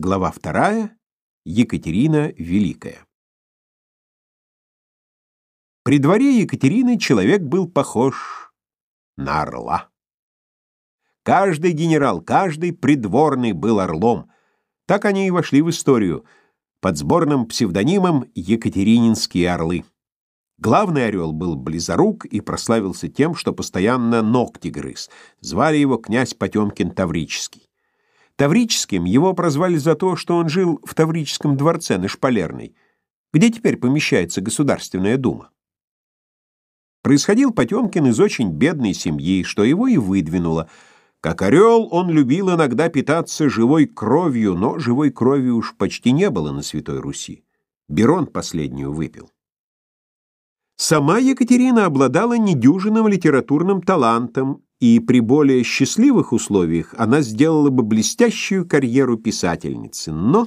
Глава вторая. Екатерина Великая. При дворе Екатерины человек был похож на орла. Каждый генерал, каждый придворный был орлом. Так они и вошли в историю под сборным псевдонимом «Екатерининские орлы». Главный орел был близорук и прославился тем, что постоянно ногти грыз. Звали его князь Потемкин Таврический. Таврическим его прозвали за то, что он жил в Таврическом дворце на Шпалерной, где теперь помещается Государственная дума. Происходил Потемкин из очень бедной семьи, что его и выдвинуло. Как орел он любил иногда питаться живой кровью, но живой крови уж почти не было на Святой Руси. Берон последнюю выпил. Сама Екатерина обладала недюжинным литературным талантом, и при более счастливых условиях она сделала бы блестящую карьеру писательницы, но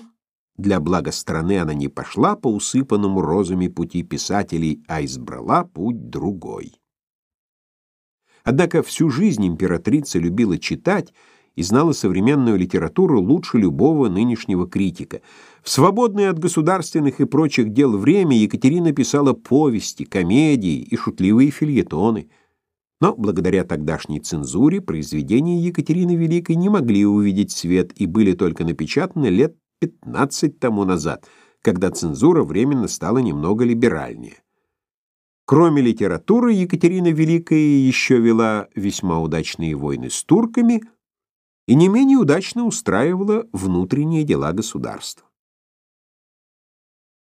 для блага страны она не пошла по усыпанному розами пути писателей, а избрала путь другой. Однако всю жизнь императрица любила читать и знала современную литературу лучше любого нынешнего критика. В свободное от государственных и прочих дел время Екатерина писала повести, комедии и шутливые фильетоны. Но благодаря тогдашней цензуре произведения Екатерины Великой не могли увидеть свет и были только напечатаны лет 15 тому назад, когда цензура временно стала немного либеральнее. Кроме литературы, Екатерина Великая еще вела весьма удачные войны с турками – и не менее удачно устраивала внутренние дела государства.